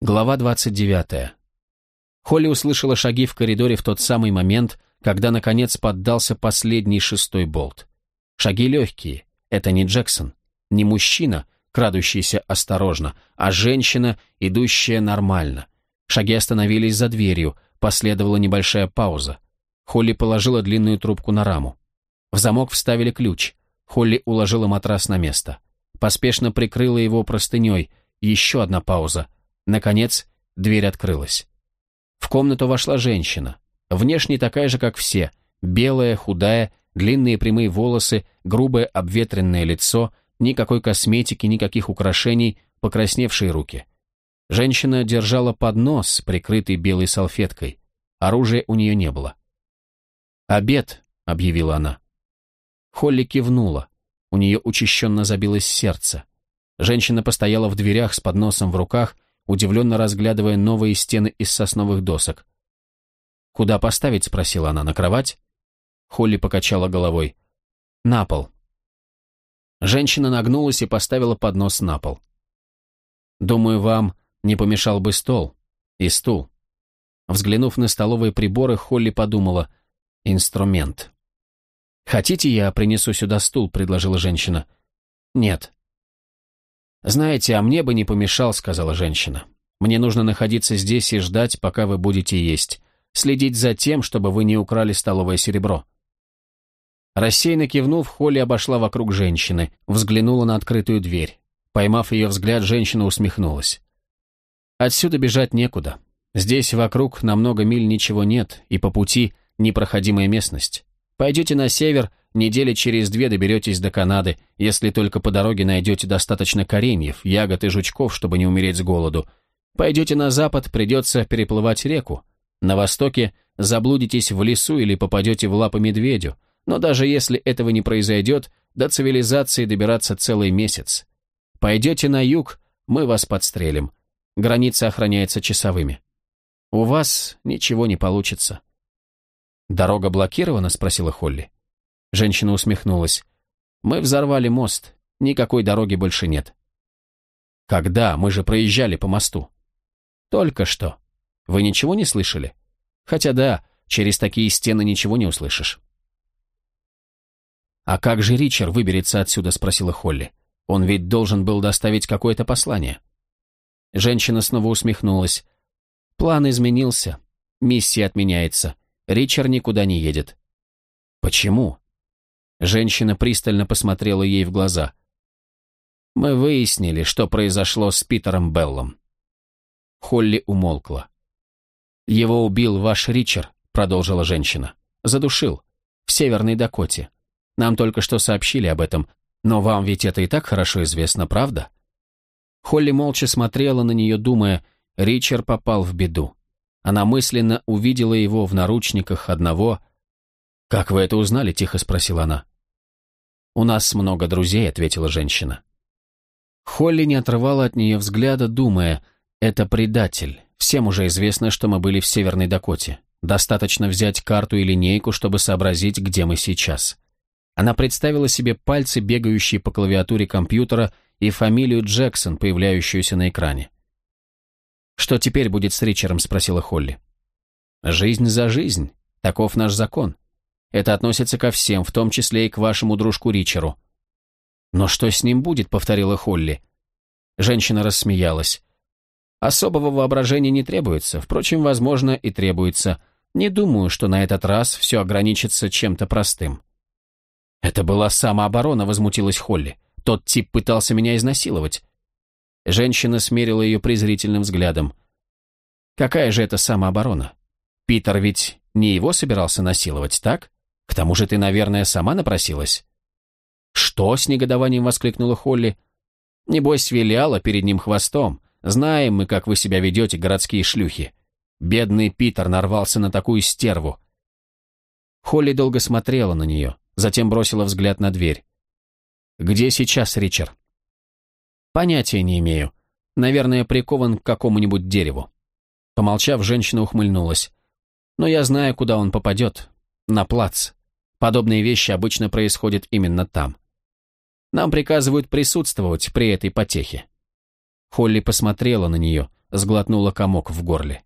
Глава 29. Холли услышала шаги в коридоре в тот самый момент, когда, наконец, поддался последний шестой болт. Шаги легкие. Это не Джексон, не мужчина, крадущийся осторожно, а женщина, идущая нормально. Шаги остановились за дверью, последовала небольшая пауза. Холли положила длинную трубку на раму. В замок вставили ключ. Холли уложила матрас на место. Поспешно прикрыла его простыней. Еще одна пауза — Наконец, дверь открылась. В комнату вошла женщина. Внешне такая же, как все. Белая, худая, длинные прямые волосы, грубое обветренное лицо, никакой косметики, никаких украшений, покрасневшие руки. Женщина держала поднос, прикрытый белой салфеткой. Оружия у нее не было. «Обед», — объявила она. Холли кивнула. У нее учащенно забилось сердце. Женщина постояла в дверях с подносом в руках, удивленно разглядывая новые стены из сосновых досок. «Куда поставить?» — спросила она. «На кровать?» Холли покачала головой. «На пол». Женщина нагнулась и поставила поднос на пол. «Думаю, вам не помешал бы стол и стул». Взглянув на столовые приборы, Холли подумала. «Инструмент». «Хотите, я принесу сюда стул?» — предложила женщина. «Нет». «Знаете, а мне бы не помешал», — сказала женщина. «Мне нужно находиться здесь и ждать, пока вы будете есть. Следить за тем, чтобы вы не украли столовое серебро». Рассеянно кивнув, Холли обошла вокруг женщины, взглянула на открытую дверь. Поймав ее взгляд, женщина усмехнулась. «Отсюда бежать некуда. Здесь вокруг на много миль ничего нет, и по пути непроходимая местность. Пойдете на север, недели через две доберетесь до Канады, если только по дороге найдете достаточно кореньев, ягод и жучков, чтобы не умереть с голоду. Пойдете на запад, придется переплывать реку. На востоке заблудитесь в лесу или попадете в лапы медведю, но даже если этого не произойдет, до цивилизации добираться целый месяц. Пойдете на юг, мы вас подстрелим. Граница охраняется часовыми. У вас ничего не получится. «Дорога блокирована?» — спросила Холли. Женщина усмехнулась. «Мы взорвали мост. Никакой дороги больше нет». «Когда? Мы же проезжали по мосту». «Только что. Вы ничего не слышали? Хотя да, через такие стены ничего не услышишь». «А как же Ричард выберется отсюда?» — спросила Холли. «Он ведь должен был доставить какое-то послание». Женщина снова усмехнулась. «План изменился. Миссия отменяется. Ричард никуда не едет. Почему? Женщина пристально посмотрела ей в глаза. Мы выяснили, что произошло с Питером Беллом. Холли умолкла. Его убил ваш Ричард, продолжила женщина. Задушил. В Северной Дакоте. Нам только что сообщили об этом, но вам ведь это и так хорошо известно, правда? Холли молча смотрела на нее, думая, Ричард попал в беду. Она мысленно увидела его в наручниках одного. «Как вы это узнали?» – тихо спросила она. «У нас много друзей», – ответила женщина. Холли не отрывала от нее взгляда, думая, «Это предатель. Всем уже известно, что мы были в Северной Дакоте. Достаточно взять карту и линейку, чтобы сообразить, где мы сейчас». Она представила себе пальцы, бегающие по клавиатуре компьютера, и фамилию Джексон, появляющуюся на экране. «Что теперь будет с Ричером?» – спросила Холли. «Жизнь за жизнь. Таков наш закон. Это относится ко всем, в том числе и к вашему дружку Ричеру». «Но что с ним будет?» – повторила Холли. Женщина рассмеялась. «Особого воображения не требуется, впрочем, возможно, и требуется. Не думаю, что на этот раз все ограничится чем-то простым». «Это была самооборона», – возмутилась Холли. «Тот тип пытался меня изнасиловать. Женщина смерила ее презрительным взглядом. «Какая же это самооборона? Питер ведь не его собирался насиловать, так? К тому же ты, наверное, сама напросилась». «Что?» — с негодованием воскликнула Холли. «Небось, виляла перед ним хвостом. Знаем мы, как вы себя ведете, городские шлюхи. Бедный Питер нарвался на такую стерву». Холли долго смотрела на нее, затем бросила взгляд на дверь. «Где сейчас Ричард?» Понятия не имею. Наверное, прикован к какому-нибудь дереву. Помолчав, женщина ухмыльнулась. Но я знаю, куда он попадет. На плац. Подобные вещи обычно происходят именно там. Нам приказывают присутствовать при этой потехе. Холли посмотрела на нее, сглотнула комок в горле.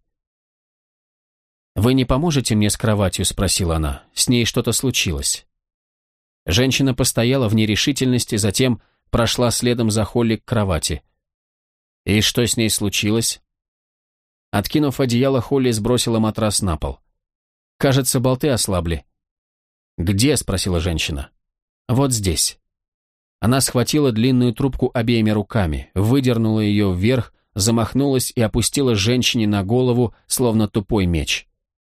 «Вы не поможете мне с кроватью?» – спросила она. «С ней что-то случилось». Женщина постояла в нерешительности, затем прошла следом за Холли к кровати. «И что с ней случилось?» Откинув одеяло, Холли сбросила матрас на пол. «Кажется, болты ослабли». «Где?» – спросила женщина. «Вот здесь». Она схватила длинную трубку обеими руками, выдернула ее вверх, замахнулась и опустила женщине на голову, словно тупой меч.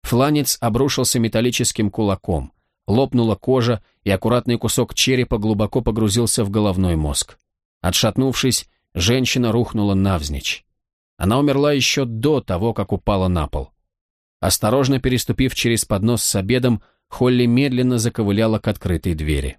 Фланец обрушился металлическим кулаком, лопнула кожа, и аккуратный кусок черепа глубоко погрузился в головной мозг. Отшатнувшись, женщина рухнула навзничь. Она умерла еще до того, как упала на пол. Осторожно переступив через поднос с обедом, Холли медленно заковыляла к открытой двери.